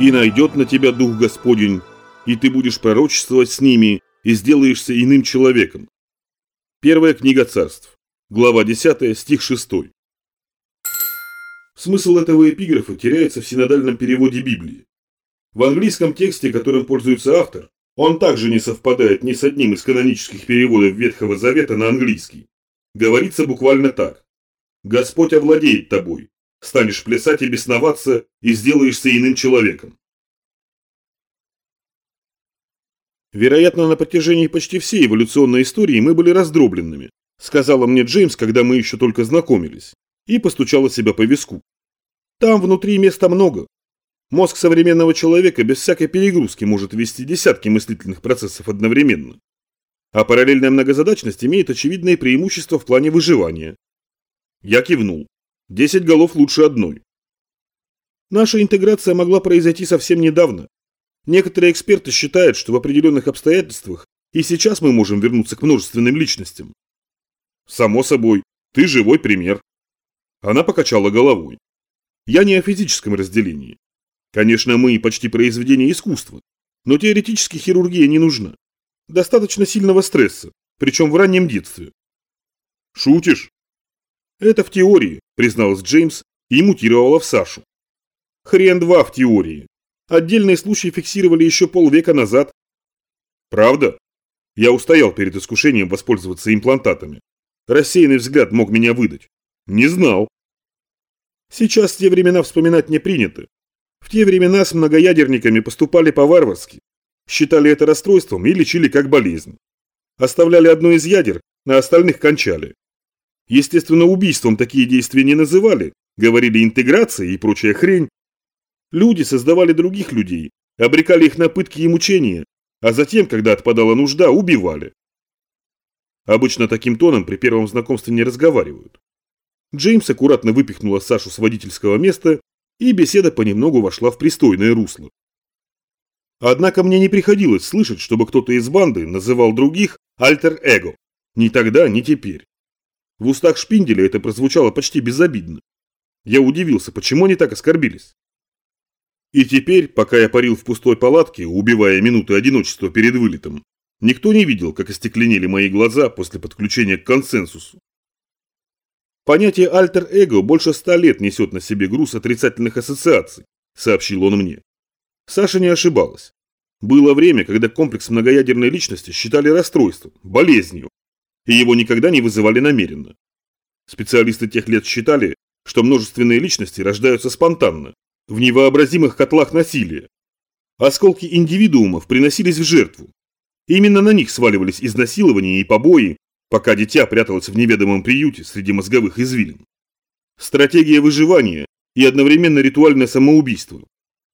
И найдет на тебя Дух Господень, и ты будешь пророчествовать с ними, и сделаешься иным человеком. Первая книга царств, глава 10, стих 6. Смысл этого эпиграфа теряется в синодальном переводе Библии. В английском тексте, которым пользуется автор, он также не совпадает ни с одним из канонических переводов Ветхого Завета на английский. Говорится буквально так. «Господь овладеет тобой, станешь плясать и бесноваться, и сделаешься иным человеком». Вероятно, на протяжении почти всей эволюционной истории мы были раздробленными, сказала мне Джеймс, когда мы еще только знакомились, и постучала себя по виску. Там внутри места много, Мозг современного человека без всякой перегрузки может вести десятки мыслительных процессов одновременно. А параллельная многозадачность имеет очевидные преимущества в плане выживания. Я кивнул. Десять голов лучше одной. Наша интеграция могла произойти совсем недавно. Некоторые эксперты считают, что в определенных обстоятельствах и сейчас мы можем вернуться к множественным личностям. Само собой, ты живой пример. Она покачала головой. Я не о физическом разделении. Конечно, мы почти произведение искусства, но теоретически хирургия не нужна. Достаточно сильного стресса, причем в раннем детстве. Шутишь? Это в теории, призналась Джеймс и мутировала в Сашу. Хрен два в теории. Отдельные случаи фиксировали еще полвека назад. Правда? Я устоял перед искушением воспользоваться имплантатами. Рассеянный взгляд мог меня выдать. Не знал. Сейчас те времена вспоминать не принято. В те времена с многоядерниками поступали по-варварски. Считали это расстройством и лечили как болезнь. Оставляли одно из ядер, на остальных кончали. Естественно, убийством такие действия не называли, говорили интеграция и прочая хрень. Люди создавали других людей, обрекали их на пытки и мучения, а затем, когда отпадала нужда, убивали. Обычно таким тоном при первом знакомстве не разговаривают. Джеймс аккуратно выпихнула Сашу с водительского места и беседа понемногу вошла в пристойное русло. Однако мне не приходилось слышать, чтобы кто-то из банды называл других альтер-эго. Ни тогда, ни теперь. В устах Шпинделя это прозвучало почти безобидно. Я удивился, почему они так оскорбились. И теперь, пока я парил в пустой палатке, убивая минуты одиночества перед вылетом, никто не видел, как остекленели мои глаза после подключения к консенсусу. Понятие альтер-эго больше ста лет несет на себе груз отрицательных ассоциаций, сообщил он мне. Саша не ошибалась. Было время, когда комплекс многоядерной личности считали расстройством, болезнью, и его никогда не вызывали намеренно. Специалисты тех лет считали, что множественные личности рождаются спонтанно, в невообразимых котлах насилия. Осколки индивидуумов приносились в жертву. Именно на них сваливались изнасилования и побои, пока дитя пряталось в неведомом приюте среди мозговых извилин. Стратегия выживания и одновременно ритуальное самоубийство.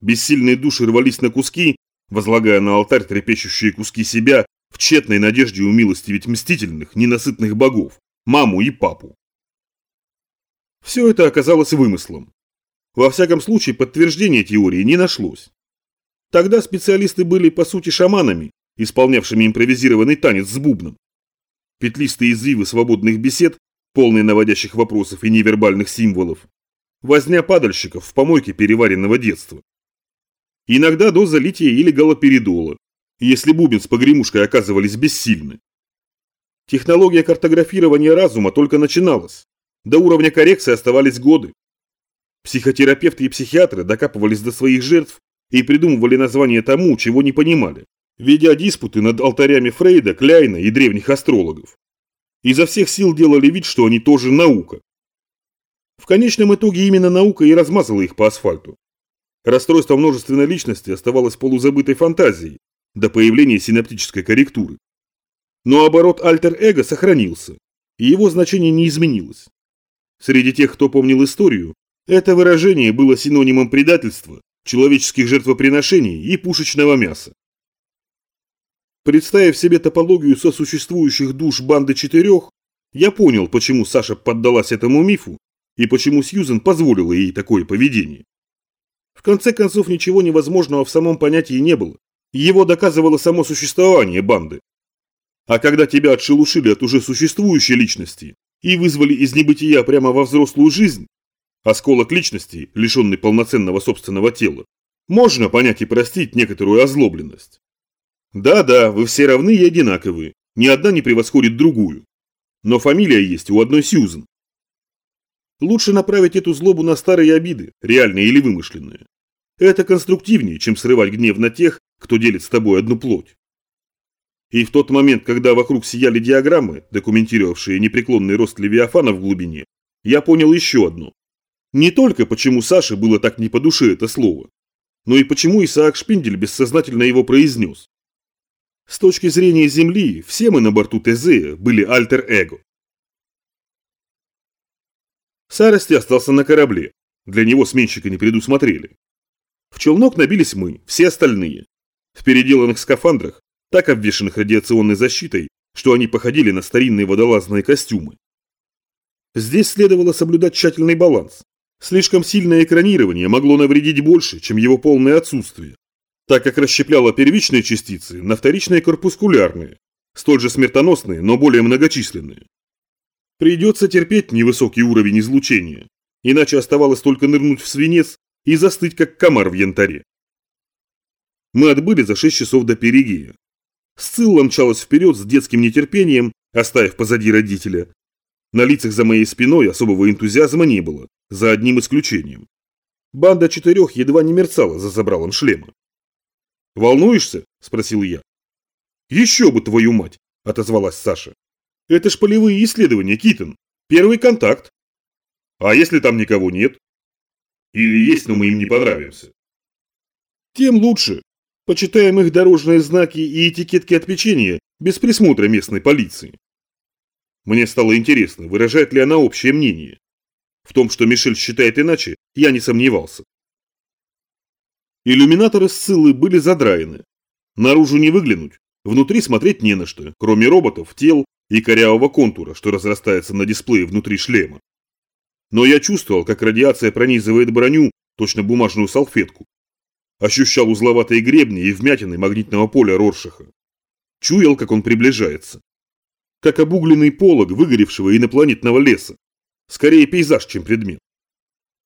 Бессильные души рвались на куски, возлагая на алтарь трепещущие куски себя в тщетной надежде умилостивить мстительных, ненасытных богов, маму и папу. Все это оказалось вымыслом. Во всяком случае, подтверждения теории не нашлось. Тогда специалисты были, по сути, шаманами, исполнявшими импровизированный танец с бубном. Петлистые извивы свободных бесед, полные наводящих вопросов и невербальных символов. Возня падальщиков в помойке переваренного детства. Иногда доза лития или галоперидола, если бубен с погремушкой оказывались бессильны. Технология картографирования разума только начиналась. До уровня коррекции оставались годы. Психотерапевты и психиатры докапывались до своих жертв и придумывали название тому, чего не понимали ведя диспуты над алтарями Фрейда, Кляйна и древних астрологов. Изо всех сил делали вид, что они тоже наука. В конечном итоге именно наука и размазала их по асфальту. Расстройство множественной личности оставалось полузабытой фантазией до появления синаптической корректуры. Но оборот альтер-эго сохранился, и его значение не изменилось. Среди тех, кто помнил историю, это выражение было синонимом предательства, человеческих жертвоприношений и пушечного мяса. Представив себе топологию сосуществующих душ банды четырех, я понял, почему Саша поддалась этому мифу и почему Сьюзен позволила ей такое поведение. В конце концов, ничего невозможного в самом понятии не было. Его доказывало само существование банды. А когда тебя отшелушили от уже существующей личности и вызвали из небытия прямо во взрослую жизнь, осколок личности, лишенный полноценного собственного тела, Можно понять и простить некоторую озлобленность. Да-да, вы все равны и одинаковы, ни одна не превосходит другую. Но фамилия есть у одной Сьюзен. Лучше направить эту злобу на старые обиды, реальные или вымышленные. Это конструктивнее, чем срывать гнев на тех, кто делит с тобой одну плоть. И в тот момент, когда вокруг сияли диаграммы, документировавшие непреклонный рост Левиафана в глубине, я понял еще одно. Не только почему Саше было так не по душе это слово, но и почему Исаак Шпиндель бессознательно его произнес. С точки зрения Земли, все мы на борту ТЗ были альтер-эго. Сарости остался на корабле. Для него сменщика не предусмотрели. В челнок набились мы, все остальные. В переделанных скафандрах, так обвешанных радиационной защитой, что они походили на старинные водолазные костюмы. Здесь следовало соблюдать тщательный баланс. Слишком сильное экранирование могло навредить больше, чем его полное отсутствие, так как расщепляло первичные частицы на вторичные корпускулярные, столь же смертоносные, но более многочисленные. Придется терпеть невысокий уровень излучения, иначе оставалось только нырнуть в свинец и застыть, как комар в янтаре. Мы отбыли за 6 часов до Перигея. Сцилла мчалась вперед с детским нетерпением, оставив позади родителя. На лицах за моей спиной особого энтузиазма не было, за одним исключением. Банда четырех едва не мерцала за забралом шлема. «Волнуешься?» – спросил я. «Еще бы, твою мать!» – отозвалась Саша. «Это ж полевые исследования, Китон. Первый контакт. А если там никого нет? Или есть, но мы им не понравимся?» «Тем лучше. Почитаем их дорожные знаки и этикетки от печенья без присмотра местной полиции». Мне стало интересно, выражает ли она общее мнение. В том, что Мишель считает иначе, я не сомневался. Иллюминаторы Сциллы были задраены. Наружу не выглянуть, внутри смотреть не на что, кроме роботов, тел и корявого контура, что разрастается на дисплее внутри шлема. Но я чувствовал, как радиация пронизывает броню, точно бумажную салфетку. Ощущал узловатые гребни и вмятины магнитного поля Роршаха. Чуял, как он приближается. Как обугленный полог выгоревшего инопланетного леса. Скорее пейзаж, чем предмет.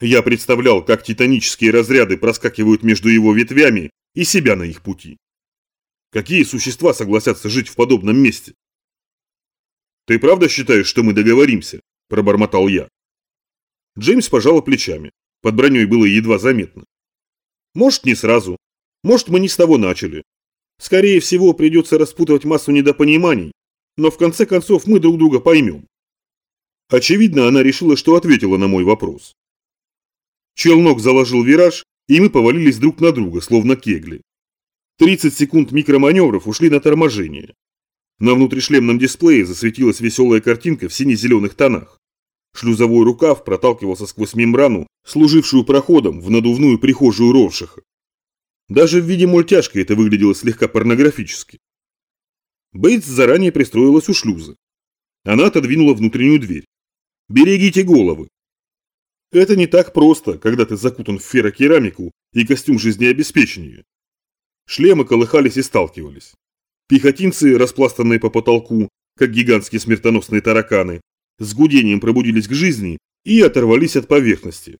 Я представлял, как титанические разряды проскакивают между его ветвями и себя на их пути. Какие существа согласятся жить в подобном месте? «Ты правда считаешь, что мы договоримся?» – пробормотал я. Джеймс пожал плечами. Под броней было едва заметно. «Может, не сразу. Может, мы не с того начали. Скорее всего, придется распутывать массу недопониманий, но в конце концов мы друг друга поймем». Очевидно, она решила, что ответила на мой вопрос. Челнок заложил вираж, и мы повалились друг на друга, словно кегли. 30 секунд микроманевров ушли на торможение. На внутришлемном дисплее засветилась веселая картинка в сине-зеленых тонах. Шлюзовой рукав проталкивался сквозь мембрану, служившую проходом в надувную прихожую Роршаха. Даже в виде мультяшки это выглядело слегка порнографически. Бейтс заранее пристроилась у шлюза. Она отодвинула внутреннюю дверь. «Берегите головы!» Это не так просто, когда ты закутан в ферокерамику и костюм жизнеобеспечения. Шлемы колыхались и сталкивались. Пехотинцы, распластанные по потолку, как гигантские смертоносные тараканы, с гудением пробудились к жизни и оторвались от поверхности.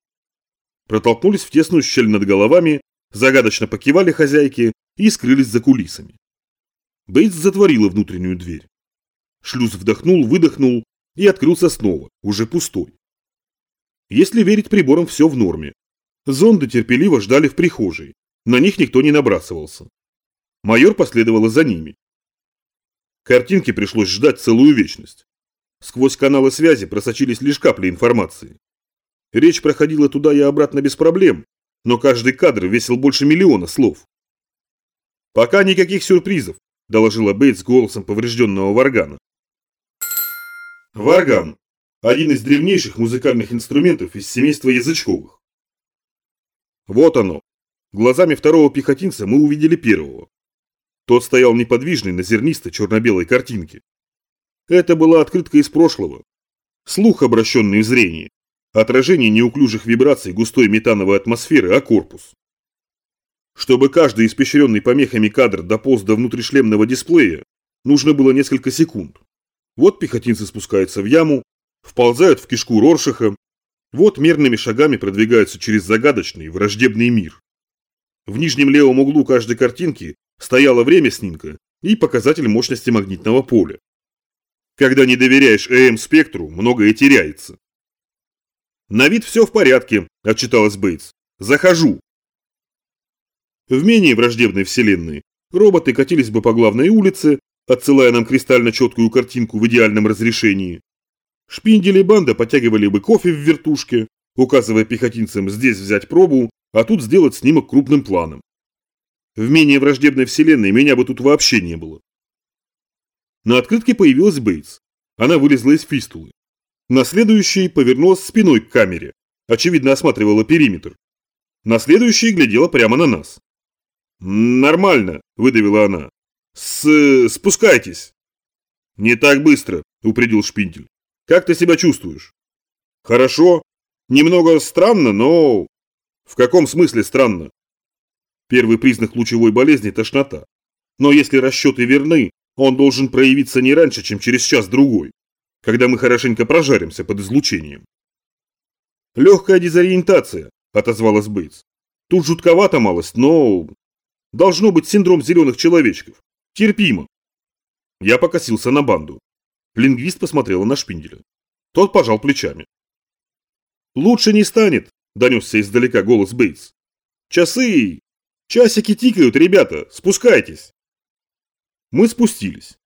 Протолкнулись в тесную щель над головами, загадочно покивали хозяйки и скрылись за кулисами. Бейтс затворила внутреннюю дверь. Шлюз вдохнул, выдохнул и открылся снова, уже пустой. Если верить приборам, все в норме. Зонды терпеливо ждали в прихожей. На них никто не набрасывался. Майор последовала за ними. Картинке пришлось ждать целую вечность. Сквозь каналы связи просочились лишь капли информации. Речь проходила туда и обратно без проблем, но каждый кадр весил больше миллиона слов. «Пока никаких сюрпризов», – доложила Бейтс голосом поврежденного Варгана. Варган один из древнейших музыкальных инструментов из семейства язычковых. Вот оно. Глазами второго пехотинца мы увидели первого. Тот стоял неподвижный на зернистой черно-белой картинке. Это была открытка из прошлого. Слух, обращенный в зрение. Отражение неуклюжих вибраций густой метановой атмосферы, а корпус. Чтобы каждый испещренный помехами кадр дополз до внутришлемного дисплея, нужно было несколько секунд. Вот пехотинцы спускаются в яму, вползают в кишку Роршаха, вот мерными шагами продвигаются через загадочный враждебный мир. В нижнем левом углу каждой картинки стояло время снимка и показатель мощности магнитного поля. Когда не доверяешь ЭМ-спектру, многое теряется. «На вид все в порядке», – отчиталась Бейтс. «Захожу». В менее враждебной вселенной роботы катились бы по главной улице, отсылая нам кристально четкую картинку в идеальном разрешении. Шпиндели банда потягивали бы кофе в вертушке, указывая пехотинцам здесь взять пробу, а тут сделать снимок крупным планом. В менее враждебной вселенной меня бы тут вообще не было. На открытке появилась Бейтс. Она вылезла из фистулы. На следующей повернулась спиной к камере. Очевидно осматривала периметр. На следующей глядела прямо на нас. «Нормально», – выдавила она. С... спускайтесь. Не так быстро, упредил Шпинтель. Как ты себя чувствуешь? Хорошо. Немного странно, но... В каком смысле странно? Первый признак лучевой болезни – тошнота. Но если расчеты верны, он должен проявиться не раньше, чем через час-другой, когда мы хорошенько прожаримся под излучением. Легкая дезориентация, отозвалась Бейтс. Тут жутковато малость, но... Должно быть синдром зеленых человечков. Терпимо. Я покосился на банду. Лингвист посмотрела на Шпинделя. Тот пожал плечами. «Лучше не станет», – донесся издалека голос Бейтс. «Часы! Часики тикают, ребята, спускайтесь!» Мы спустились.